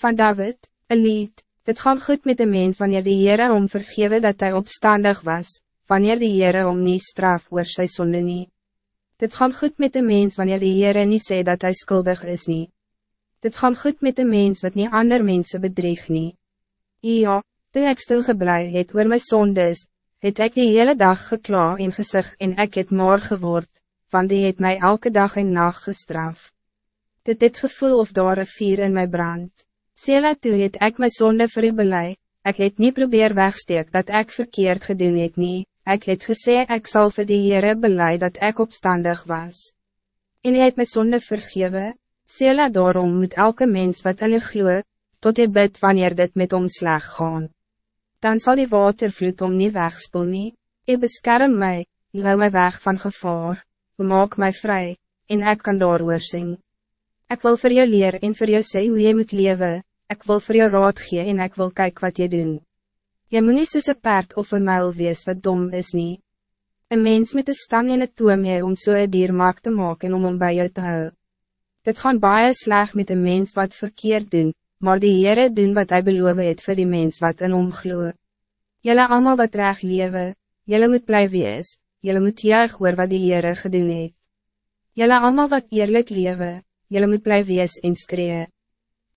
Van David, een lied, het gaan goed met de mens wanneer die Heere om vergewe dat hij opstandig was, wanneer die Heere om niet straf oor sy sonde nie. Dit gaan goed met de mens wanneer die Heere niet sê dat hij schuldig is nie. Dit gaan goed met de mens wat niet ander mensen bedreig nie. Ja, toe ek stilgeblij het oor my sondes, het ek die hele dag gekla en gezegd en ek het maar geword, want die het mij elke dag en nacht gestraf. Dit het gevoel of daar een vier in my brand. Sela toe het ek my sonde vir u belei, ek het nie probeer wegsteek dat ek verkeerd gedoen het nie, ek het gesê ek sal vir die Heere belei dat ek opstandig was. En hy het my sonde vergewe, Sela daarom moet elke mens wat in u gloe, tot je bid wanneer dit met hom sleg gaan. Dan zal die watervloed om niet wegspoel nie, jy beskerm my, jy hou my weg van gevaar, jy maak my vrij, en ik kan daar sing. Ik wil voor jou leer en voor jou sê hoe je moet leven, ik wil voor jou raad gee en ik wil kijken wat je doen. Je moet niet soos een paard of een muil wees wat dom is niet. Een mens met een stang en een toom hee om so een dier maak te maken om om bij jou te hou. Dit gaan baie sleg met een mens wat verkeerd doen, maar die Heere doen wat hij beloof het vir die mens wat in hom glo. Julle allemaal wat reg lewe, julle moet bly wees, julle moet juig oor wat die Heere gedoen het. Julle allemaal wat eerlijk lewe, julle moet bly wees en skree.